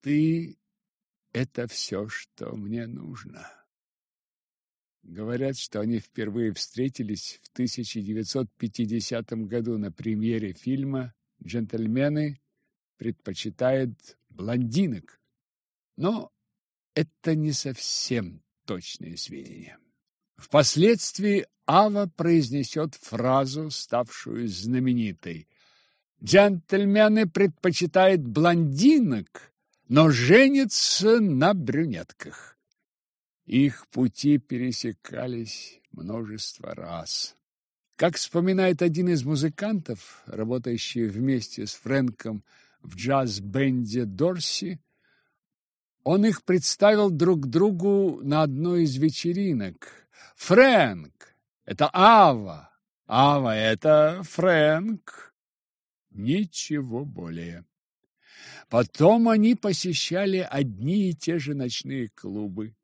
ты — это все, что мне нужно. Говорят, что они впервые встретились в 1950 году на премьере фильма «Джентльмены предпочитают блондинок». Но это не совсем точные сведения. Впоследствии Ава произнесет фразу, ставшую знаменитой. «Джентльмены предпочитают блондинок, но женятся на брюнетках». Их пути пересекались множество раз. Как вспоминает один из музыкантов, работающий вместе с Фрэнком в джаз-бенде Дорси, он их представил друг другу на одной из вечеринок. «Фрэнк! Это Ава! Ава — это Фрэнк!» Ничего более. Потом они посещали одни и те же ночные клубы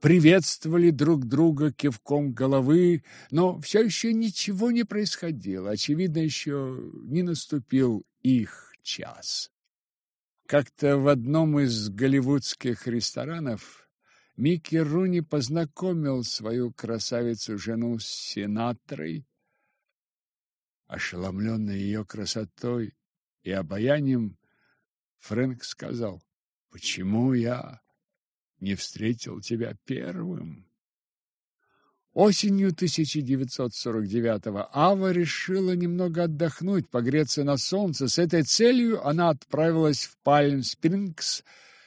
приветствовали друг друга кивком головы, но все еще ничего не происходило. Очевидно, еще не наступил их час. Как-то в одном из голливудских ресторанов Микки Руни познакомил свою красавицу-жену с сенаторой. Ошеломленный ее красотой и обаянием, Фрэнк сказал, «Почему я не встретил тебя первым. Осенью 1949-го Ава решила немного отдохнуть, погреться на солнце. С этой целью она отправилась в Пальм-Спрингс,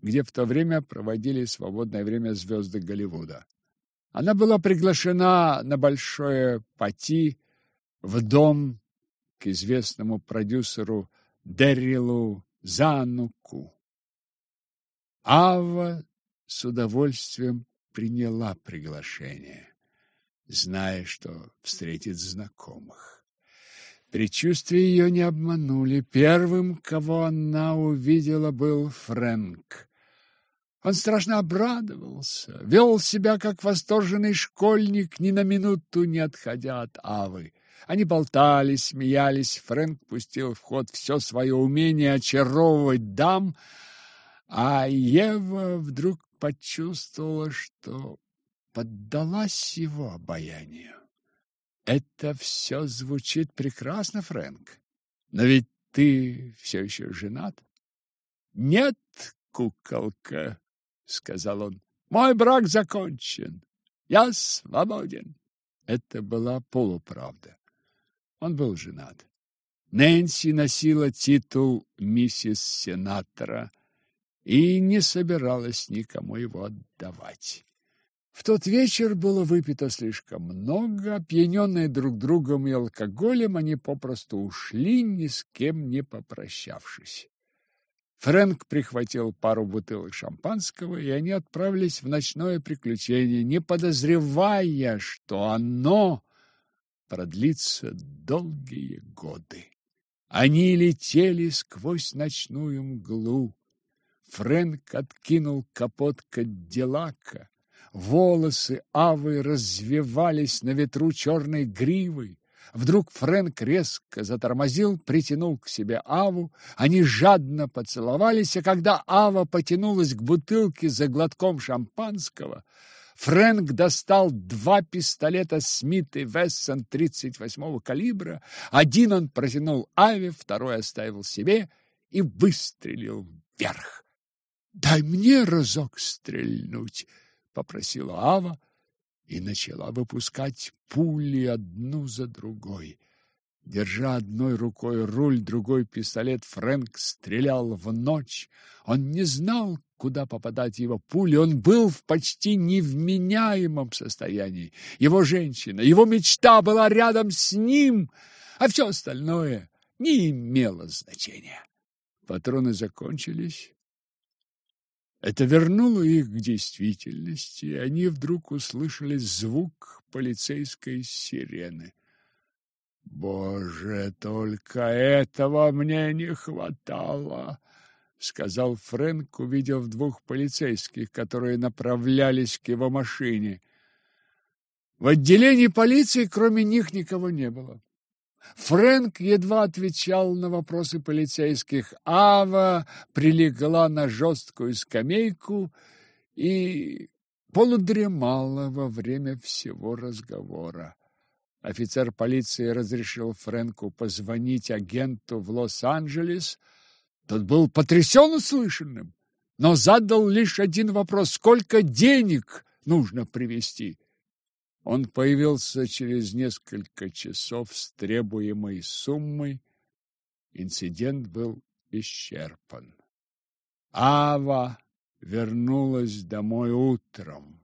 где в то время проводили свободное время звезды Голливуда. Она была приглашена на большое пати в дом к известному продюсеру Дэрилу Зануку. Ава с удовольствием приняла приглашение, зная, что встретит знакомых. Предчувствия ее не обманули. Первым, кого она увидела, был Фрэнк. Он страшно обрадовался, вел себя как восторженный школьник, ни на минуту не отходя от Авы. Они болтали, смеялись. Фрэнк пустил в ход все свое умение очаровывать дам, а Ева вдруг почувствовала, что поддалась его обаянию. Это все звучит прекрасно, Фрэнк. Но ведь ты все еще женат? Нет, куколка, сказал он. Мой брак закончен. Я свободен. Это была полуправда. Он был женат. Нэнси носила титул миссис сенатора и не собиралась никому его отдавать. В тот вечер было выпито слишком много, опьяненные друг другом и алкоголем, они попросту ушли, ни с кем не попрощавшись. Фрэнк прихватил пару бутылок шампанского, и они отправились в ночное приключение, не подозревая, что оно продлится долгие годы. Они летели сквозь ночную мглу, Фрэнк откинул капот Кадиллака. Волосы Авы развивались на ветру черной гривой. Вдруг Фрэнк резко затормозил, притянул к себе Аву. Они жадно поцеловались, а когда Ава потянулась к бутылке за глотком шампанского, Фрэнк достал два пистолета Смит и Вессон 38-го калибра. Один он протянул Аве, второй оставил себе и выстрелил вверх. Дай мне разок стрельнуть, попросила Ава и начала выпускать пули одну за другой. Держа одной рукой руль, другой пистолет, Фрэнк стрелял в ночь. Он не знал, куда попадать его пули. Он был в почти невменяемом состоянии. Его женщина, его мечта была рядом с ним, а все остальное не имело значения. Патроны закончились, это вернуло их к действительности, и они вдруг услышали звук полицейской сирены. «Боже, только этого мне не хватало!» — сказал Фрэнк, увидев двух полицейских, которые направлялись к его машине. В отделении полиции кроме них никого не было. Фрэнк едва отвечал на вопросы полицейских. Ава прилегла на жесткую скамейку и полудремала во время всего разговора. Офицер полиции разрешил Фрэнку позвонить агенту в Лос-Анджелес. Тот был потрясен услышанным, но задал лишь один вопрос: сколько денег нужно привезти? Он появился через несколько часов с требуемой суммой. Инцидент был исчерпан. Ава вернулась домой утром.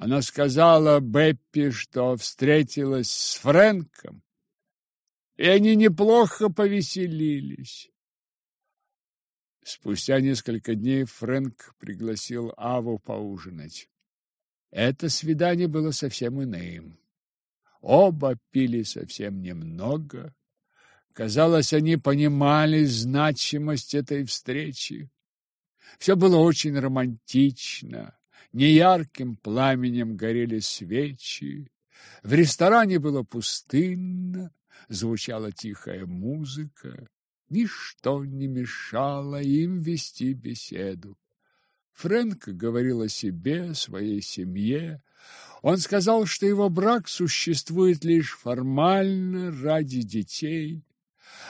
Она сказала Беппи, что встретилась с Фрэнком, и они неплохо повеселились. Спустя несколько дней Фрэнк пригласил Аву поужинать. Это свидание было совсем иным. Оба пили совсем немного. Казалось, они понимали значимость этой встречи. Все было очень романтично. Неярким пламенем горели свечи. В ресторане было пустынно, звучала тихая музыка. Ничто не мешало им вести беседу. Фрэнк говорил о себе, своей семье. Он сказал, что его брак существует лишь формально, ради детей.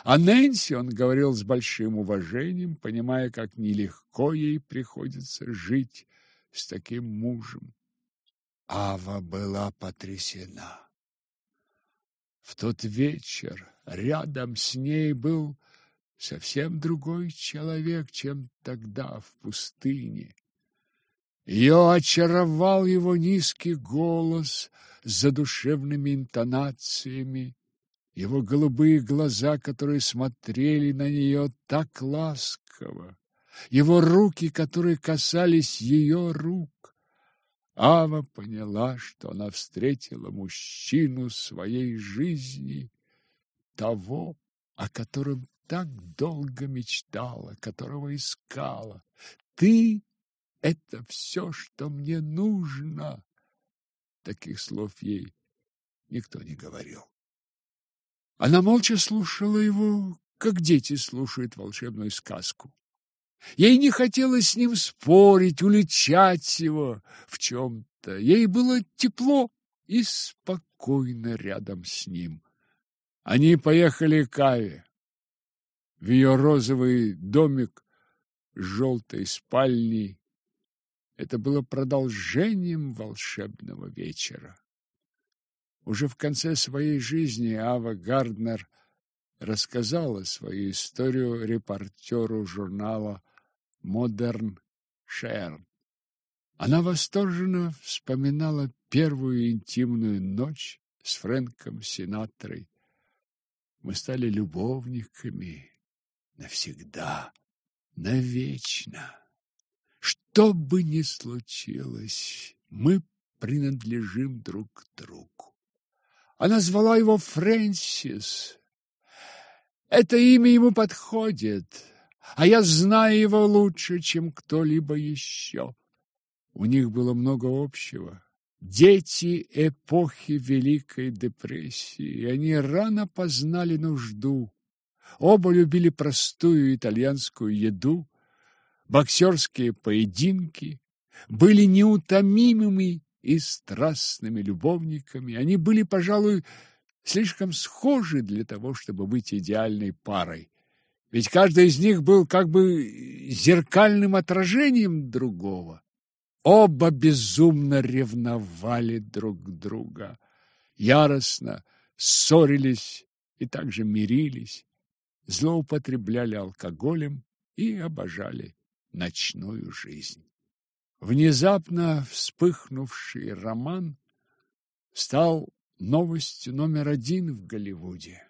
О Нэнси он говорил с большим уважением, понимая, как нелегко ей приходится жить с таким мужем. Ава была потрясена. В тот вечер рядом с ней был совсем другой человек, чем тогда в пустыне. Ее очаровал его низкий голос с задушевными интонациями, его голубые глаза, которые смотрели на нее так ласково, его руки, которые касались ее рук. Ава поняла, что она встретила мужчину своей жизни, того, о котором так долго мечтала, которого искала. Ты — это все, что мне нужно. Таких слов ей никто не говорил. Она молча слушала его, как дети слушают волшебную сказку. Ей не хотелось с ним спорить, уличать его в чем-то. Ей было тепло и спокойно рядом с ним. Они поехали к Аве в ее розовый домик с желтой спальней. Это было продолжением волшебного вечера. Уже в конце своей жизни Ава Гарднер рассказала свою историю репортеру журнала «Модерн Шерн». Она восторженно вспоминала первую интимную ночь с Фрэнком Синатрой. Мы стали любовниками навсегда, навечно. Что бы ни случилось, мы принадлежим друг другу. Она звала его Фрэнсис. Это имя ему подходит, а я знаю его лучше, чем кто-либо еще. У них было много общего. Дети эпохи Великой депрессии, они рано познали нужду. Оба любили простую итальянскую еду, боксерские поединки, были неутомимыми и страстными любовниками. Они были, пожалуй, слишком схожи для того, чтобы быть идеальной парой. Ведь каждый из них был как бы зеркальным отражением другого. Оба безумно ревновали друг друга, яростно ссорились и также мирились, злоупотребляли алкоголем и обожали ночную жизнь. Внезапно вспыхнувший роман стал новостью номер один в Голливуде.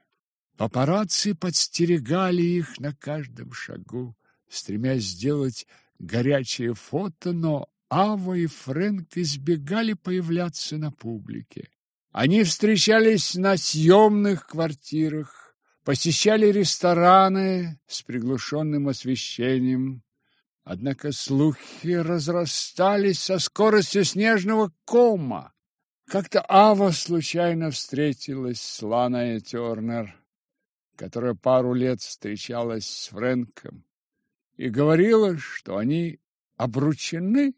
Папарацци подстерегали их на каждом шагу, стремясь сделать горячее фото, но Ава и Фрэнк избегали появляться на публике. Они встречались на съемных квартирах, посещали рестораны с приглушенным освещением, Однако слухи разрастались со скоростью снежного кома. Как-то Ава случайно встретилась с Ланой Тернер, которая пару лет встречалась с Фрэнком, и говорила, что они обручены,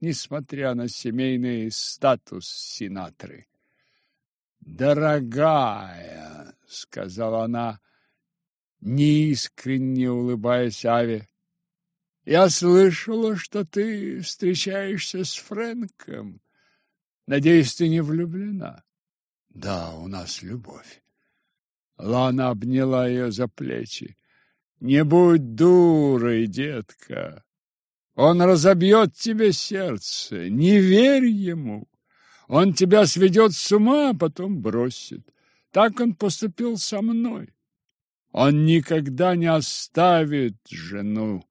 несмотря на семейный статус Синатры. «Дорогая», — сказала она, неискренне улыбаясь Аве, — «я слышала, что ты встречаешься с Фрэнком. Надеюсь, ты не влюблена?» «Да, у нас любовь». Лана обняла ее за плечи. «Не будь дурой, детка. Он разобьет тебе сердце. Не верь ему. Он тебя сведет с ума, а потом бросит. Так он поступил со мной. Он никогда не оставит жену.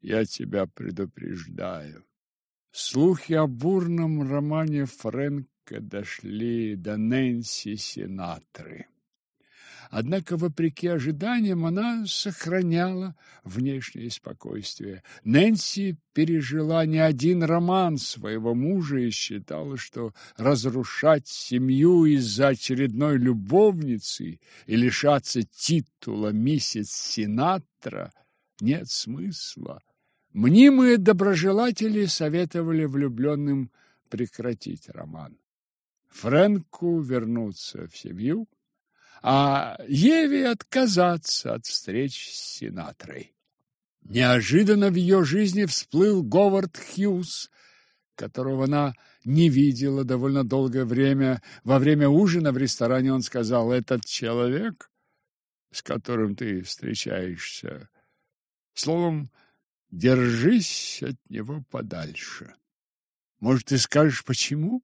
Я тебя предупреждаю. Слухи о бурном романе Фрэнка дошли до Нэнси Синатры. Однако, вопреки ожиданиям, она сохраняла внешнее спокойствие. Нэнси пережила не один роман своего мужа и считала, что разрушать семью из-за очередной любовницы и лишаться титула миссис Синатра нет смысла. Мнимые доброжелатели советовали влюбленным прекратить роман. Фрэнку вернуться в семью – а Еве отказаться от встреч с Синатрой. Неожиданно в ее жизни всплыл Говард Хьюз, которого она не видела довольно долгое время. Во время ужина в ресторане он сказал, «Этот человек, с которым ты встречаешься, словом, держись от него подальше. Может, ты скажешь, почему?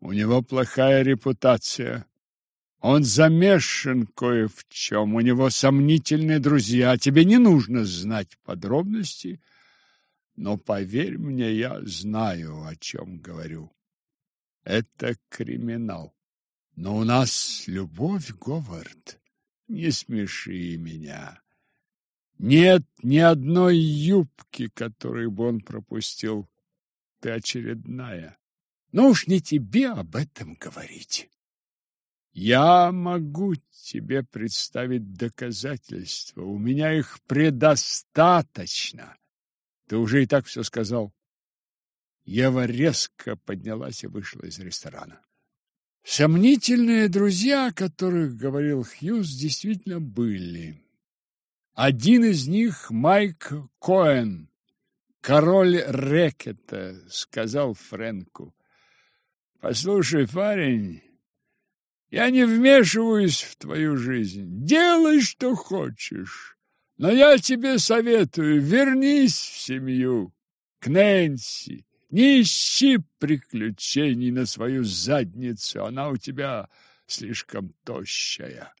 У него плохая репутация». Он замешан кое в чем, у него сомнительные друзья. Тебе не нужно знать подробности, но поверь мне, я знаю, о чем говорю. Это криминал. Но у нас любовь, Говард. Не смеши меня. Нет ни одной юбки, которую бы он пропустил. Ты очередная. Ну уж не тебе об этом говорить. Я могу тебе представить доказательства. У меня их предостаточно. Ты уже и так все сказал. Ева резко поднялась и вышла из ресторана. Сомнительные друзья, о которых говорил Хьюз, действительно были. Один из них Майк Коэн, король рэкета, сказал Фрэнку. «Послушай, парень, я не вмешиваюсь в твою жизнь. Делай, что хочешь. Но я тебе советую, вернись в семью, к Нэнси. Не ищи приключений на свою задницу, она у тебя слишком тощая.